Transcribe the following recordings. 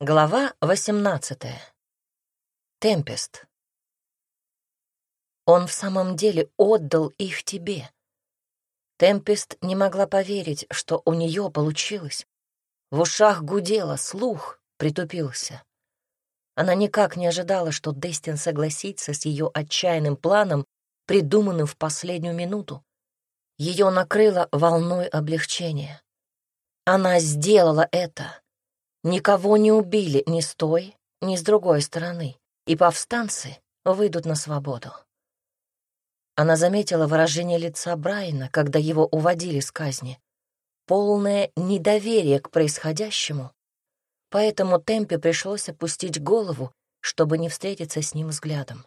Глава 18. Темпест. Он в самом деле отдал их тебе. Темпест не могла поверить, что у нее получилось. В ушах гудело, слух притупился. Она никак не ожидала, что Дестин согласится с ее отчаянным планом, придуманным в последнюю минуту. Ее накрыло волной облегчения. Она сделала это. Никого не убили ни с той, ни с другой стороны, и повстанцы выйдут на свободу. Она заметила выражение лица Брайана, когда его уводили с казни. Полное недоверие к происходящему. Поэтому Темпе пришлось опустить голову, чтобы не встретиться с ним взглядом.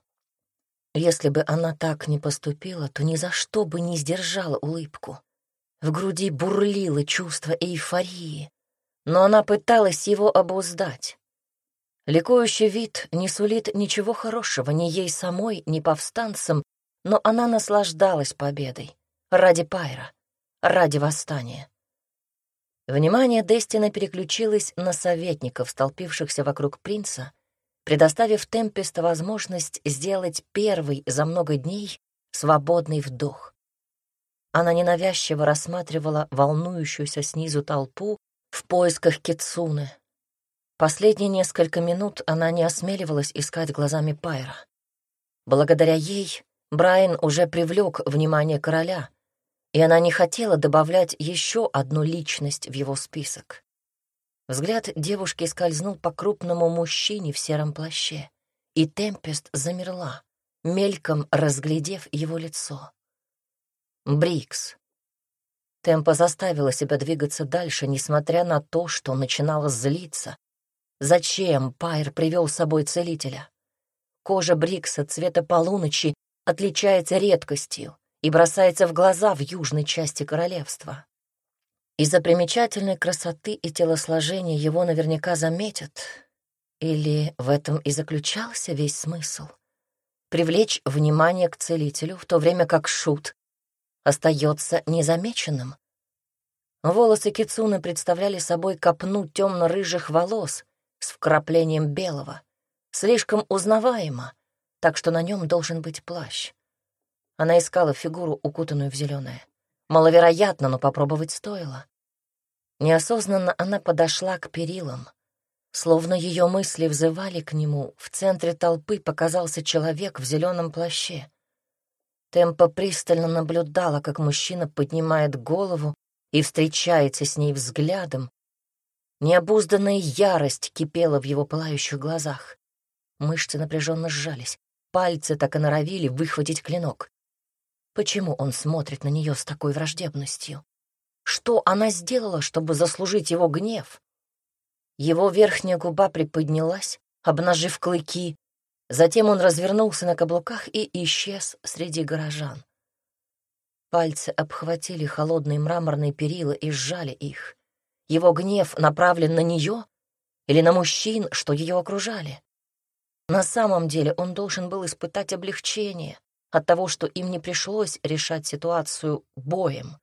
Если бы она так не поступила, то ни за что бы не сдержала улыбку. В груди бурлило чувство эйфории, но она пыталась его обуздать. Ликующий вид не сулит ничего хорошего ни ей самой, ни повстанцам, но она наслаждалась победой. Ради Пайра, ради восстания. Внимание Дестина переключилось на советников, столпившихся вокруг принца, предоставив Темпеста возможность сделать первый за много дней свободный вдох. Она ненавязчиво рассматривала волнующуюся снизу толпу, в поисках Кицуны. Последние несколько минут она не осмеливалась искать глазами Пайра. Благодаря ей Брайан уже привлек внимание короля, и она не хотела добавлять еще одну личность в его список. Взгляд девушки скользнул по крупному мужчине в сером плаще, и Темпест замерла, мельком разглядев его лицо. Брикс. Темпа заставила себя двигаться дальше, несмотря на то, что начинала злиться. Зачем Пайр привел с собой целителя? Кожа Брикса цвета полуночи отличается редкостью и бросается в глаза в южной части королевства. Из-за примечательной красоты и телосложения его наверняка заметят. Или в этом и заключался весь смысл? Привлечь внимание к целителю, в то время как Шут остается незамеченным. Волосы Кицуны представляли собой копну темно-рыжих волос с вкраплением белого, слишком узнаваемо, так что на нем должен быть плащ. Она искала фигуру, укутанную в зеленое. Маловероятно, но попробовать стоило. Неосознанно она подошла к перилам. Словно ее мысли взывали к нему, в центре толпы показался человек в зеленом плаще. Темпа пристально наблюдала, как мужчина поднимает голову и встречается с ней взглядом. Необузданная ярость кипела в его пылающих глазах. Мышцы напряженно сжались, пальцы так и норовили выхватить клинок. Почему он смотрит на нее с такой враждебностью? Что она сделала, чтобы заслужить его гнев? Его верхняя губа приподнялась, обнажив клыки, Затем он развернулся на каблуках и исчез среди горожан. Пальцы обхватили холодные мраморные перила и сжали их. Его гнев направлен на нее или на мужчин, что ее окружали. На самом деле он должен был испытать облегчение от того, что им не пришлось решать ситуацию боем.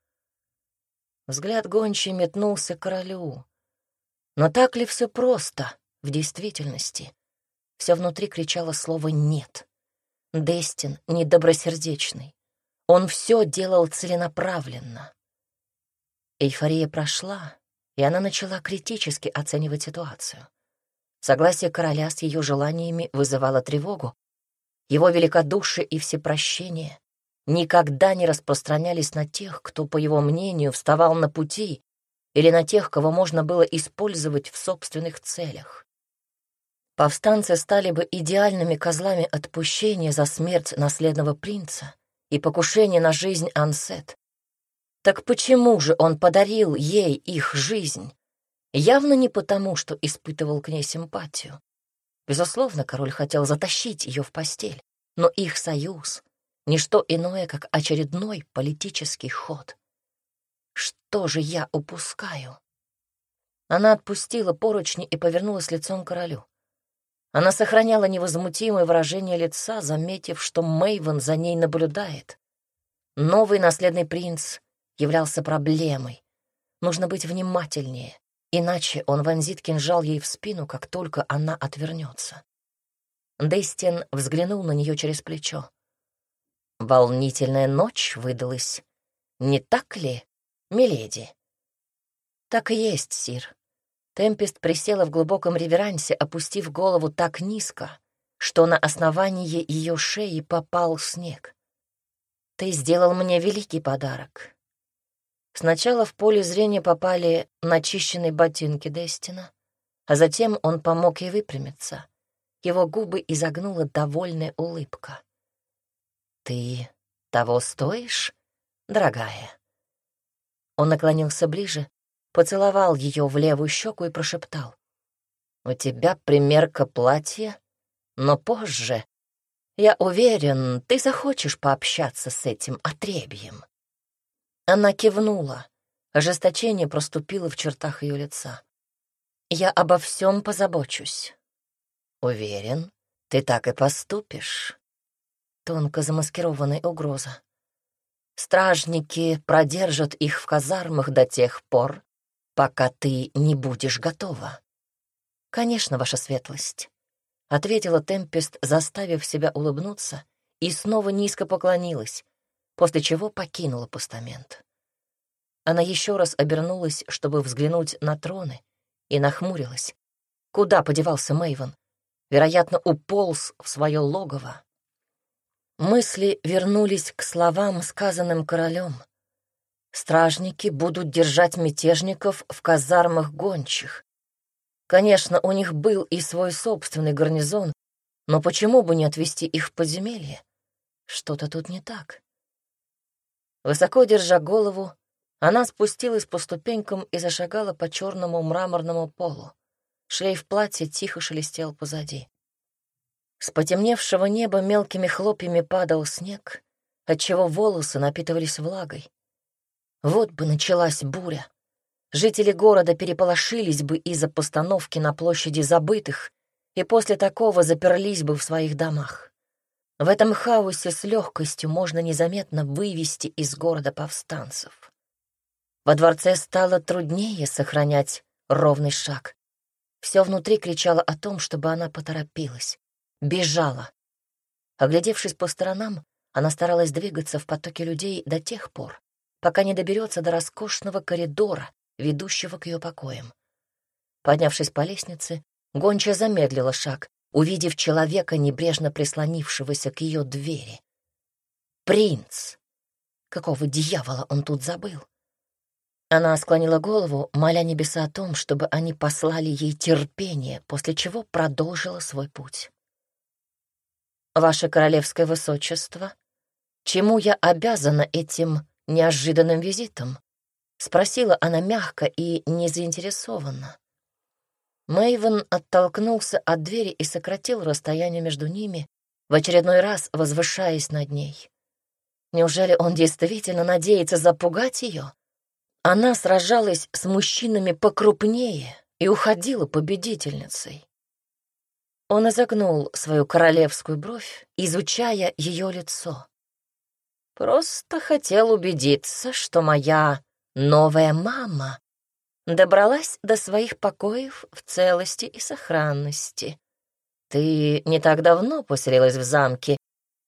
Взгляд гончий метнулся к королю. Но так ли все просто в действительности? Все внутри кричало слово «нет». Дестин недобросердечный. Он все делал целенаправленно. Эйфория прошла, и она начала критически оценивать ситуацию. Согласие короля с ее желаниями вызывало тревогу. Его великодушие и всепрощение никогда не распространялись на тех, кто, по его мнению, вставал на пути, или на тех, кого можно было использовать в собственных целях. Повстанцы стали бы идеальными козлами отпущения за смерть наследного принца и покушение на жизнь Ансет. Так почему же он подарил ей их жизнь? Явно не потому, что испытывал к ней симпатию. Безусловно, король хотел затащить ее в постель, но их союз — ничто иное, как очередной политический ход. Что же я упускаю? Она отпустила поручни и повернулась лицом к королю. Она сохраняла невозмутимое выражение лица, заметив, что Мэйвен за ней наблюдает. Новый наследный принц являлся проблемой. Нужно быть внимательнее, Иначе он вонзит кинжал ей в спину, как только она отвернется. Дестин взглянул на нее через плечо. Волнительная ночь выдалась. Не так ли, миледи? Так и есть, сир. Темпест присела в глубоком реверансе, опустив голову так низко, что на основании ее шеи попал снег. Ты сделал мне великий подарок. Сначала в поле зрения попали начищенные ботинки Дестина, а затем он помог ей выпрямиться. Его губы изогнула довольная улыбка. «Ты того стоишь, дорогая?» Он наклонился ближе, поцеловал ее в левую щеку и прошептал. «У тебя примерка платья, но позже я уверен, ты захочешь пообщаться с этим отребьем». Она кивнула. Ожесточение проступило в чертах ее лица. «Я обо всем позабочусь». «Уверен, ты так и поступишь». Тонко замаскированная угроза. «Стражники продержат их в казармах до тех пор, пока ты не будешь готова». «Конечно, ваша светлость». — ответила Темпест, заставив себя улыбнуться, и снова низко поклонилась, после чего покинула постамент. Она еще раз обернулась, чтобы взглянуть на троны, и нахмурилась. Куда подевался Мэйвен? Вероятно, уполз в свое логово. Мысли вернулись к словам, сказанным королем. Стражники будут держать мятежников в казармах гончих. Конечно, у них был и свой собственный гарнизон, но почему бы не отвести их в подземелье? Что-то тут не так. Высоко держа голову, она спустилась по ступенькам и зашагала по черному мраморному полу. Шлейф платья тихо шелестел позади. С потемневшего неба мелкими хлопьями падал снег, отчего волосы напитывались влагой. Вот бы началась буря. Жители города переполошились бы из-за постановки на площади забытых и после такого заперлись бы в своих домах. В этом хаосе с легкостью можно незаметно вывести из города повстанцев. Во дворце стало труднее сохранять ровный шаг. Все внутри кричало о том, чтобы она поторопилась, бежала. Оглядевшись по сторонам, она старалась двигаться в потоке людей до тех пор, пока не доберется до роскошного коридора, ведущего к ее покоям. Поднявшись по лестнице, гончая замедлила шаг, увидев человека, небрежно прислонившегося к ее двери. «Принц! Какого дьявола он тут забыл?» Она склонила голову, моля небеса о том, чтобы они послали ей терпение, после чего продолжила свой путь. «Ваше королевское высочество, чему я обязана этим неожиданным визитом?» — спросила она мягко и незаинтересованно. Мэйвен оттолкнулся от двери и сократил расстояние между ними, в очередной раз возвышаясь над ней. Неужели он действительно надеется запугать ее? Она сражалась с мужчинами покрупнее и уходила победительницей. Он изогнул свою королевскую бровь, изучая ее лицо. «Просто хотел убедиться, что моя Новая мама добралась до своих покоев в целости и сохранности. Ты не так давно поселилась в замке,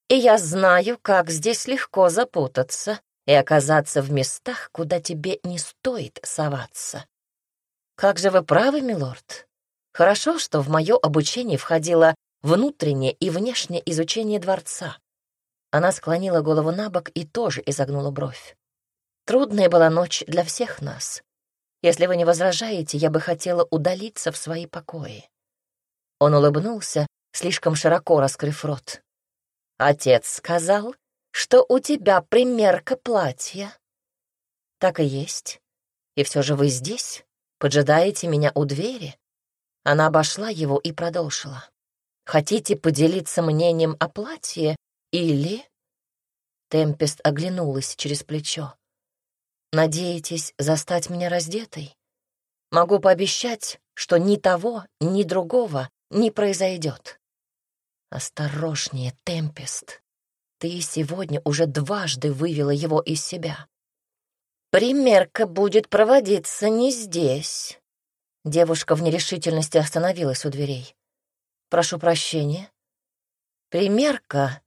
и я знаю, как здесь легко запутаться и оказаться в местах, куда тебе не стоит соваться. Как же вы правы, милорд. Хорошо, что в мое обучение входило внутреннее и внешнее изучение дворца. Она склонила голову на бок и тоже изогнула бровь. Трудная была ночь для всех нас. Если вы не возражаете, я бы хотела удалиться в свои покои». Он улыбнулся, слишком широко раскрыв рот. «Отец сказал, что у тебя примерка платья». «Так и есть. И все же вы здесь, поджидаете меня у двери?» Она обошла его и продолжила. «Хотите поделиться мнением о платье или...» Темпест оглянулась через плечо. Надеетесь застать меня раздетой? Могу пообещать, что ни того, ни другого не произойдет. Осторожнее, Темпест. Ты сегодня уже дважды вывела его из себя. Примерка будет проводиться не здесь. Девушка в нерешительности остановилась у дверей. «Прошу прощения. Примерка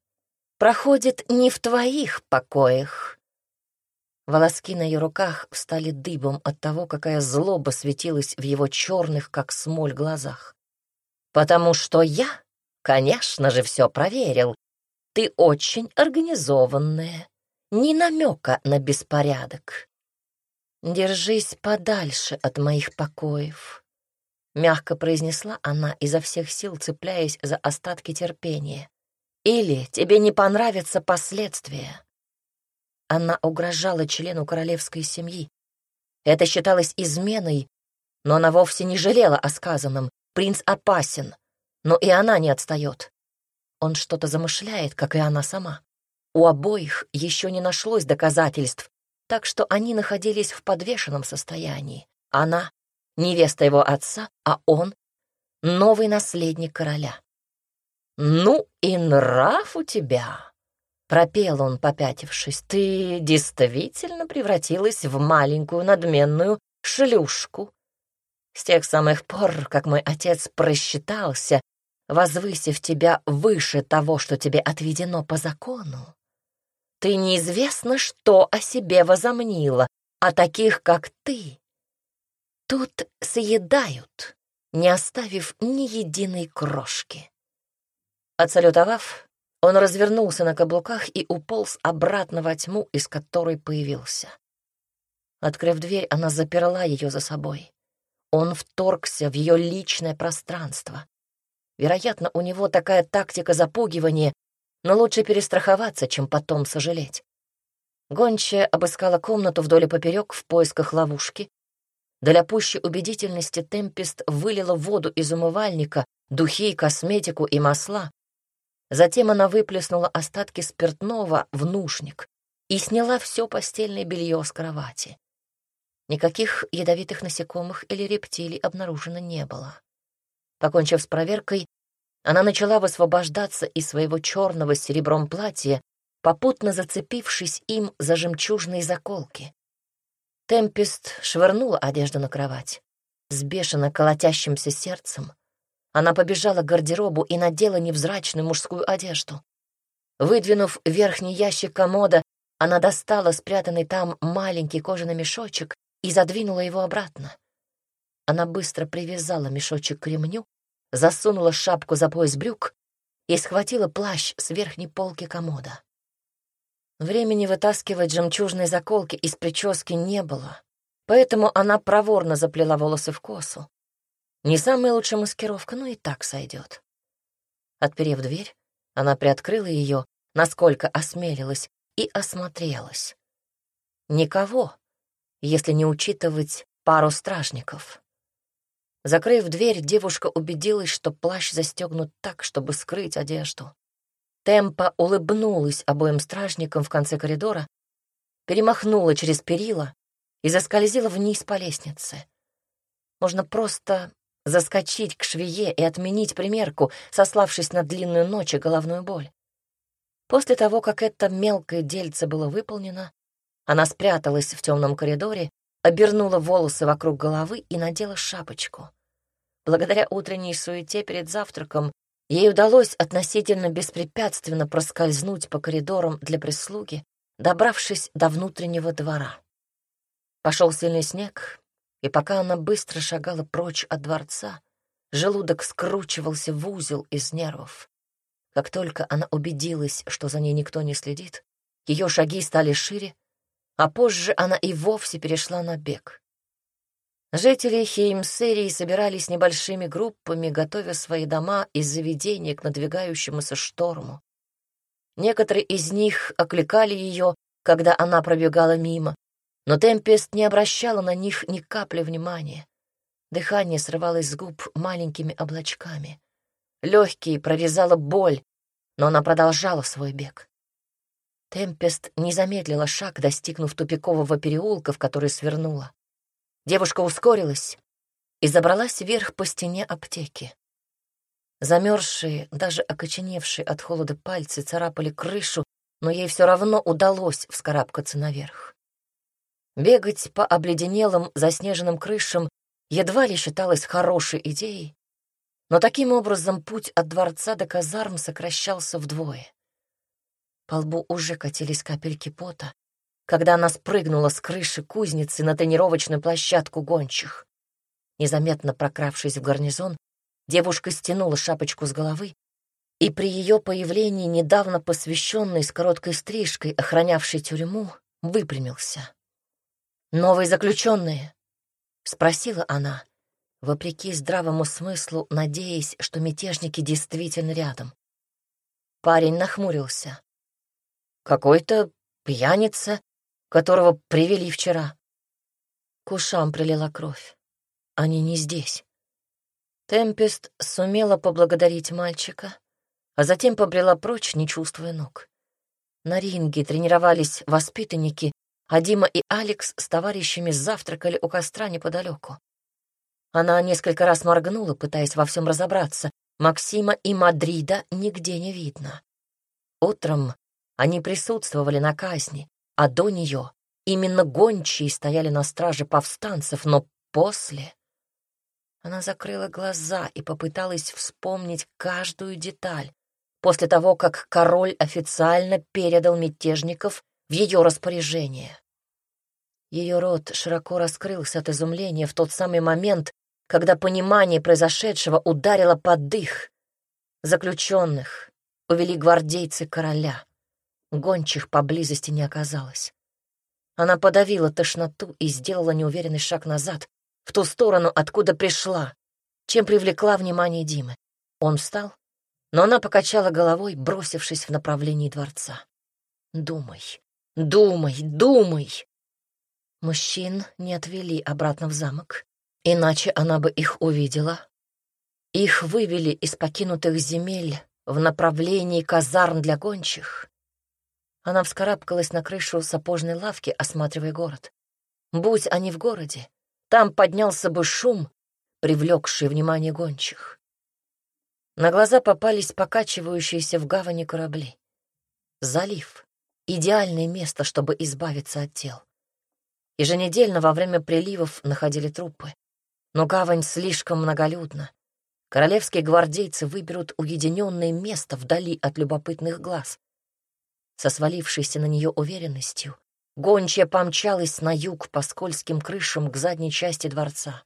проходит не в твоих покоях». Волоски на ее руках встали дыбом от того, какая злоба светилась в его черных, как смоль, глазах. «Потому что я, конечно же, все проверил. Ты очень организованная, ни намека на беспорядок. Держись подальше от моих покоев», — мягко произнесла она, изо всех сил цепляясь за остатки терпения. «Или тебе не понравятся последствия». Она угрожала члену королевской семьи. Это считалось изменой, но она вовсе не жалела о сказанном. Принц опасен, но и она не отстает. Он что-то замышляет, как и она сама. У обоих еще не нашлось доказательств, так что они находились в подвешенном состоянии. Она — невеста его отца, а он — новый наследник короля. «Ну и нрав у тебя!» Пропел он, попятившись. «Ты действительно превратилась в маленькую надменную шлюшку. С тех самых пор, как мой отец просчитался, возвысив тебя выше того, что тебе отведено по закону. Ты неизвестно, что о себе возомнила, а таких, как ты, тут съедают, не оставив ни единой крошки». Отсалютовав, он развернулся на каблуках и уполз обратно во тьму, из которой появился. Открыв дверь, она заперла ее за собой. Он вторгся в ее личное пространство. Вероятно, у него такая тактика запугивания, но лучше перестраховаться, чем потом сожалеть. Гончая обыскала комнату вдоль и поперек в поисках ловушки. Для пущей убедительности Темпест вылила воду из умывальника, духи, косметику и масла, Затем она выплеснула остатки спиртного в нушник и сняла все постельное белье с кровати. Никаких ядовитых насекомых или рептилий обнаружено не было. Покончив с проверкой, она начала высвобождаться из своего черного с серебром платья, попутно зацепившись им за жемчужные заколки. Темпест швырнула одежду на кровать. С бешено колотящимся сердцем она побежала к гардеробу и надела невзрачную мужскую одежду. Выдвинув верхний ящик комода, она достала спрятанный там маленький кожаный мешочек и задвинула его обратно. Она быстро привязала мешочек к ремню, засунула шапку за пояс брюк и схватила плащ с верхней полки комода. Времени вытаскивать жемчужные заколки из прически не было, поэтому она проворно заплела волосы в косу. Не самая лучшая маскировка, но и так сойдет. Отперев дверь, она приоткрыла ее, насколько осмелилась, и осмотрелась. Никого, если не учитывать пару стражников. Закрыв дверь, девушка убедилась, что плащ застегнут так, чтобы скрыть одежду. Темпа улыбнулась обоим стражникам в конце коридора, перемахнула через перила и заскользила вниз по лестнице. Можно просто заскочить к швее и отменить примерку, сославшись на длинную ночь и головную боль. После того, как это мелкое дельце было выполнено, она спряталась в темном коридоре, обернула волосы вокруг головы и надела шапочку. Благодаря утренней суете перед завтраком ей удалось относительно беспрепятственно проскользнуть по коридорам для прислуги, добравшись до внутреннего двора. Пошел сильный снег, и пока она быстро шагала прочь от дворца, желудок скручивался в узел из нервов. Как только она убедилась, что за ней никто не следит, ее шаги стали шире, а позже она и вовсе перешла на бег. Жители Хеймсерии собирались небольшими группами, готовя свои дома и заведения к надвигающемуся шторму. Некоторые из них окликали ее, когда она пробегала мимо, но Темпест не обращала на них ни капли внимания. Дыхание срывалось с губ маленькими облачками. Легкие прорезала боль, но она продолжала свой бег. Темпест не замедлила шаг, достигнув тупикового переулка, в который свернула. Девушка ускорилась и забралась вверх по стене аптеки. Замерзшие, даже окоченевшие от холода пальцы царапали крышу, но ей все равно удалось вскарабкаться наверх. Бегать по обледенелым, заснеженным крышам едва ли считалось хорошей идеей, но таким образом путь от дворца до казарм сокращался вдвое. По лбу уже катились капельки пота, когда она спрыгнула с крыши кузницы на тренировочную площадку гончих. Незаметно прокравшись в гарнизон, девушка стянула шапочку с головы, и при ее появлении недавно посвященный с короткой стрижкой, охранявший тюрьму, выпрямился. «Новые заключенные?» — спросила она, вопреки здравому смыслу, надеясь, что мятежники действительно рядом. Парень нахмурился. «Какой-то пьяница, которого привели вчера». К ушам прилила кровь. Они не здесь. Темпест сумела поблагодарить мальчика, а затем побрела прочь, не чувствуя ног. На ринге тренировались воспитанники, а Дима и Алекс с товарищами завтракали у костра неподалеку. Она несколько раз моргнула, пытаясь во всем разобраться. Максима и Мадрида нигде не видно. Утром они присутствовали на казни, а до нее именно гончие стояли на страже повстанцев, но после... Она закрыла глаза и попыталась вспомнить каждую деталь после того, как король официально передал мятежников в ее распоряжение. Ее рот широко раскрылся от изумления в тот самый момент, когда понимание произошедшего ударило под дых. Заключенных увели гвардейцы короля. Гончих поблизости не оказалось. Она подавила тошноту и сделала неуверенный шаг назад, в ту сторону, откуда пришла, чем привлекла внимание Димы. Он встал, но она покачала головой, бросившись в направлении дворца. «Думай, думай, думай!» Мужчин не отвели обратно в замок, иначе она бы их увидела. Их вывели из покинутых земель в направлении казарм для гончих. Она вскарабкалась на крышу сапожной лавки, осматривая город. Будь они в городе, там поднялся бы шум, привлекший внимание гончих. На глаза попались покачивающиеся в гавани корабли. Залив — идеальное место, чтобы избавиться от тел. Еженедельно во время приливов находили трупы. Но гавань слишком многолюдна. Королевские гвардейцы выберут уединенное место вдали от любопытных глаз. Со свалившейся на нее уверенностью Гончая помчалась на юг по скользким крышам к задней части дворца.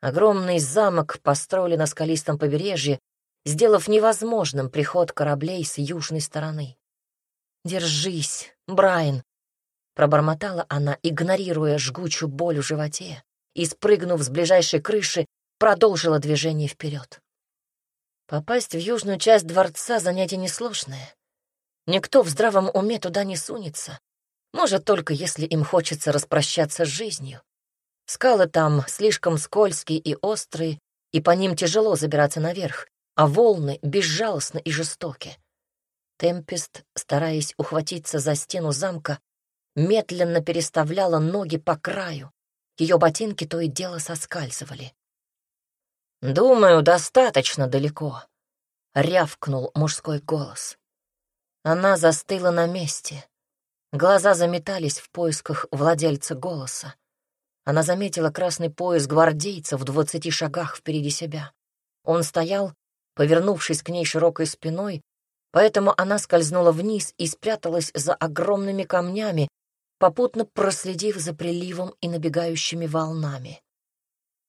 Огромный замок построили на скалистом побережье, сделав невозможным приход кораблей с южной стороны. «Держись, Брайан!» — пробормотала она, игнорируя жгучую боль в животе, и, спрыгнув с ближайшей крыши, продолжила движение вперед. Попасть в южную часть дворца — занятие несложное. Никто в здравом уме туда не сунется. Может, только если им хочется распрощаться с жизнью. Скалы там слишком скользкие и острые, и по ним тяжело забираться наверх, а волны безжалостны и жестоки. Темпест, стараясь ухватиться за стену замка, медленно переставляла ноги по краю. Ее ботинки то и дело соскальзывали. «Думаю, достаточно далеко», — рявкнул мужской голос. Она застыла на месте, Глаза заметались в поисках владельца голоса. Она заметила красный пояс гвардейца в двадцати шагах впереди себя. Он стоял, повернувшись к ней широкой спиной, поэтому она скользнула вниз и спряталась за огромными камнями, попутно проследив за приливом и набегающими волнами.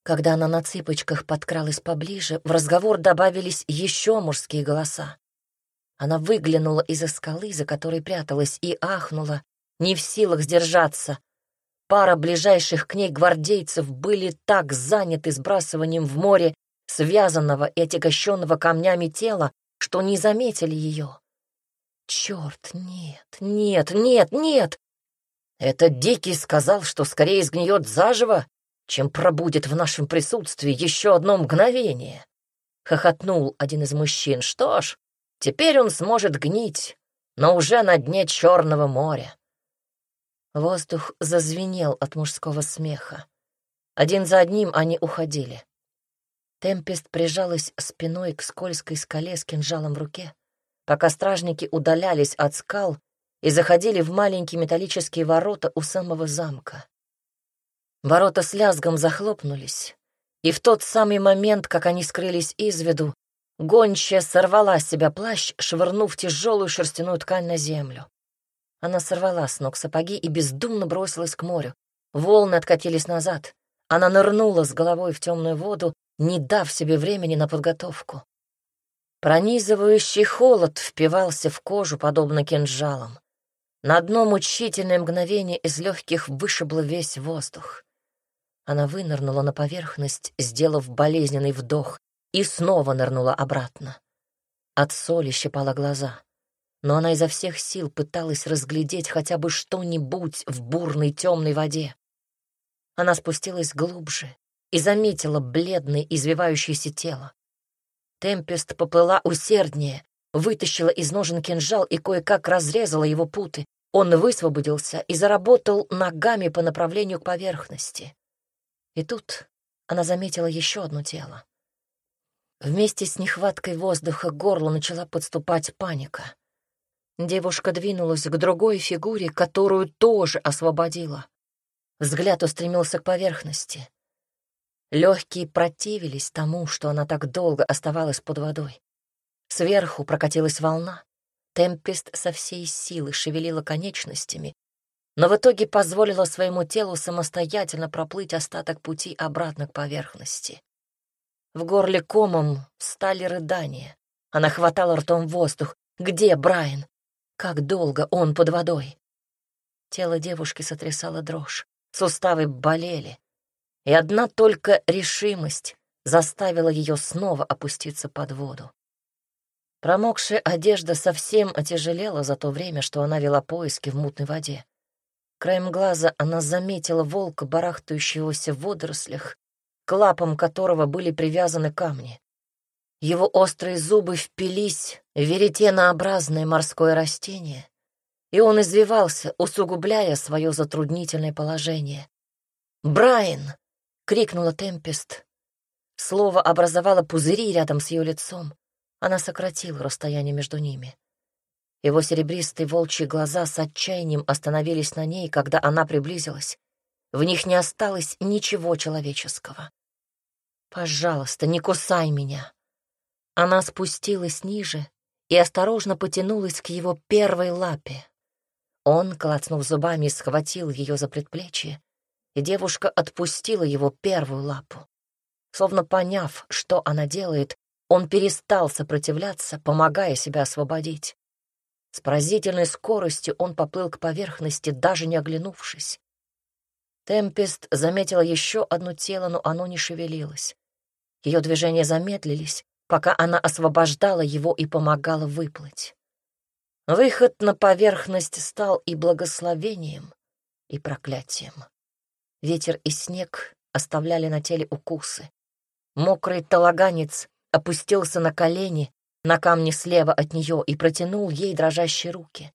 Когда она на цыпочках подкралась поближе, в разговор добавились еще мужские голоса. Она выглянула из-за скалы, за которой пряталась, и ахнула, не в силах сдержаться. Пара ближайших к ней гвардейцев были так заняты сбрасыванием в море связанного и отягощенного камнями тела, что не заметили ее. Черт, нет, нет, нет, нет! Этот Дикий сказал, что скорее сгниет заживо, чем пробудет в нашем присутствии еще одно мгновение. Хохотнул один из мужчин. Что ж, Теперь он сможет гнить, но уже на дне Черного моря. Воздух зазвенел от мужского смеха. Один за одним они уходили. Темпест прижалась спиной к скользкой скале с кинжалом в руке, пока стражники удалялись от скал и заходили в маленькие металлические ворота у самого замка. Ворота с лязгом захлопнулись, И в тот самый момент, как они скрылись из виду, гончая сорвала с себя плащ, швырнув тяжелую шерстяную ткань на землю. Она сорвала с ног сапоги и бездумно бросилась к морю. Волны откатились назад. Она нырнула с головой в темную воду, не дав себе времени на подготовку. Пронизывающий холод впивался в кожу, подобно кинжалам. На одно мучительное мгновение из легких вышибло весь воздух. Она вынырнула на поверхность, сделав болезненный вдох, и снова нырнула обратно. От соли щипала глаза но она изо всех сил пыталась разглядеть хотя бы что-нибудь в бурной темной воде. Она спустилась глубже и заметила бледное извивающееся тело. Темпест поплыла усерднее, вытащила из ножен кинжал и кое-как разрезала его путы. Он высвободился и заработал ногами по направлению к поверхности. И тут она заметила еще одно тело. Вместе с нехваткой воздуха к горлу начала подступать паника. Девушка двинулась к другой фигуре, которую тоже освободила. Взгляд устремился к поверхности. Легкие противились тому, что она так долго оставалась под водой. Сверху прокатилась волна. Темпест со всей силы шевелила конечностями, но в итоге позволила своему телу самостоятельно проплыть остаток пути обратно к поверхности. В горле комом стали рыдания. Она хватала ртом воздух. «Где Брайан? Как долго он под водой? Тело девушки сотрясало дрожь, суставы болели, и одна только решимость заставила ее снова опуститься под воду. Промокшая одежда совсем отяжелела за то время, что она вела поиски в мутной воде. Краем глаза она заметила волка, барахтающегося в водорослях, к лапам которого были привязаны камни. Его острые зубы впились в веретенообразное морское растение, и он извивался, усугубляя свое затруднительное положение. «Брайан!» — крикнула Темпест. Слово образовало пузыри рядом с ее лицом. Она сократила расстояние между ними. Его серебристые волчьи глаза с отчаянием остановились на ней, когда она приблизилась. В них не осталось ничего человеческого. «Пожалуйста, не кусай меня!» Она спустилась ниже и осторожно потянулась к его первой лапе. Он, клацнув зубами, схватил ее за предплечье, и девушка отпустила его первую лапу. Словно поняв, что она делает, он перестал сопротивляться, помогая себя освободить. С поразительной скоростью он поплыл к поверхности, даже не оглянувшись. Темпест заметила еще одно тело, но оно не шевелилось. Ее движения замедлились, пока она освобождала его и помогала выплыть. Выход на поверхность стал и благословением, и проклятием. Ветер и снег оставляли на теле укусы. Мокрый талаганец опустился на колени на камне слева от нее и протянул ей дрожащие руки.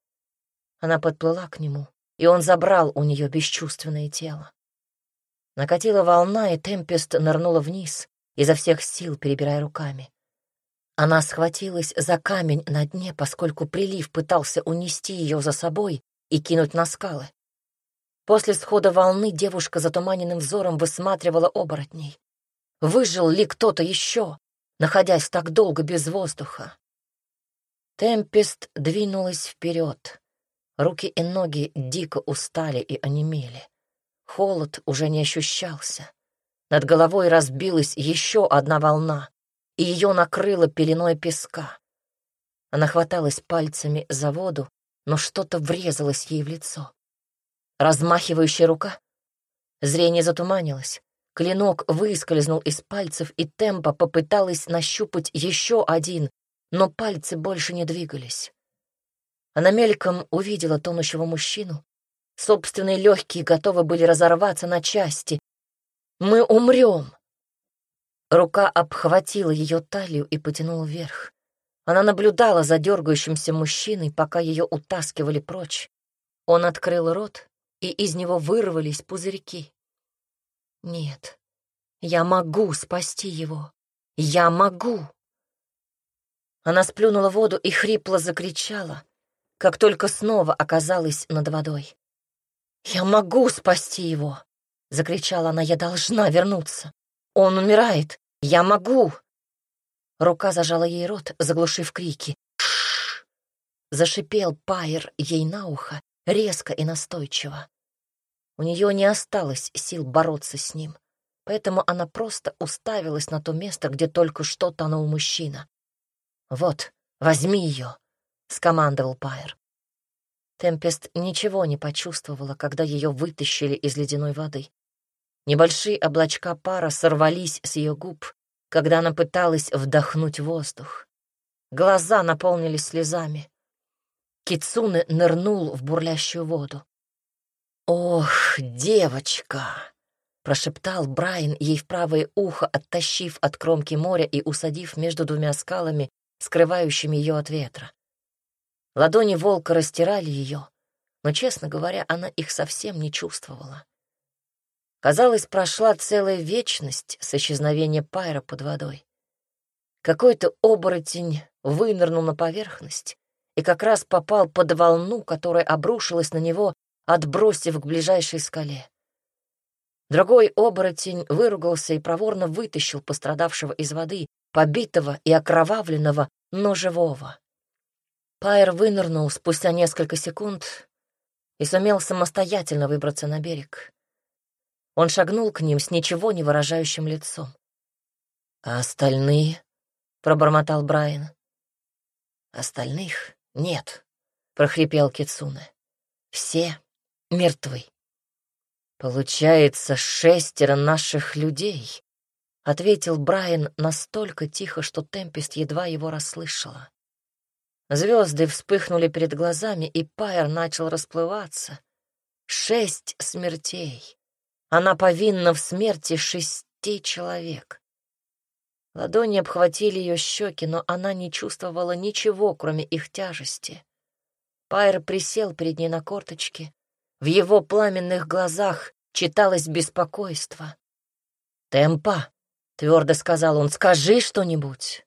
Она подплыла к нему, и он забрал у нее бесчувственное тело. Накатила волна, и Темпест нырнула вниз, изо всех сил перебирая руками. Она схватилась за камень на дне, поскольку прилив пытался унести ее за собой и кинуть на скалы. После схода волны девушка затуманенным взором высматривала оборотней. Выжил ли кто-то еще, находясь так долго без воздуха? Темпест двинулась вперед. Руки и ноги дико устали и онемели. Холод уже не ощущался. Над головой разбилась еще одна волна и ее накрыло пеленой песка. Она хваталась пальцами за воду, но что-то врезалось ей в лицо. Размахивающая рука. Зрение затуманилось. Клинок выскользнул из пальцев, и Темпа попыталась нащупать еще один, но пальцы больше не двигались. Она мельком увидела тонущего мужчину. Собственные легкие готовы были разорваться на части. «Мы умрем!» Рука обхватила ее талию и потянула вверх. Она наблюдала за дергающимся мужчиной, пока ее утаскивали прочь. Он открыл рот, и из него вырвались пузырьки. «Нет, я могу спасти его! Я могу!» Она сплюнула воду и хрипло закричала, как только снова оказалась над водой. «Я могу спасти его!» — закричала она. «Я должна вернуться! Он умирает! Я могу!» Рука зажала ей рот, заглушив крики. «Шш!» Зашипел Пайер ей на ухо, резко и настойчиво. У нее не осталось сил бороться с ним, поэтому она просто уставилась на то место, где только что тонул мужчина. «Вот, возьми ее!» — скомандовал Пайер. Темпест ничего не почувствовала, когда ее вытащили из ледяной воды. Небольшие облачка пара сорвались с ее губ, когда она пыталась вдохнуть воздух. Глаза наполнились слезами. Кицуны нырнул в бурлящую воду. «Ох, девочка!» — прошептал Брайан ей в правое ухо, оттащив от кромки моря и усадив между двумя скалами, скрывающими ее от ветра. Ладони волка растирали ее, но, честно говоря, она их совсем не чувствовала. Казалось, прошла целая вечность с исчезновения Пайра под водой. Какой-то оборотень вынырнул на поверхность и как раз попал под волну, которая обрушилась на него, отбросив к ближайшей скале. Другой оборотень выругался и проворно вытащил пострадавшего из воды, побитого и окровавленного, но живого. Пайер вынырнул спустя несколько секунд и сумел самостоятельно выбраться на берег. Он шагнул к ним с ничего не выражающим лицом. «А остальные?» — пробормотал Брайан. «Остальных нет», — прохрипел Кицуне. «Все мертвы». «Получается, шестеро наших людей», — ответил Брайан настолько тихо, что Темпест едва его расслышала. Звезды вспыхнули перед глазами, и Пайер начал расплываться. Шесть смертей. Она повинна в смерти шести человек. Ладони обхватили ее щеки, но она не чувствовала ничего, кроме их тяжести. Пайер присел перед ней на корточки. В его пламенных глазах читалось беспокойство. «Темпа», — твердо сказал он, — «скажи что-нибудь».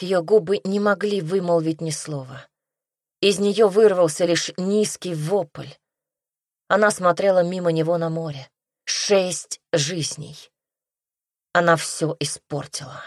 Ее губы не могли вымолвить ни слова. Из нее вырвался лишь низкий вопль. Она смотрела мимо него на море. Шесть жизней. Она все испортила.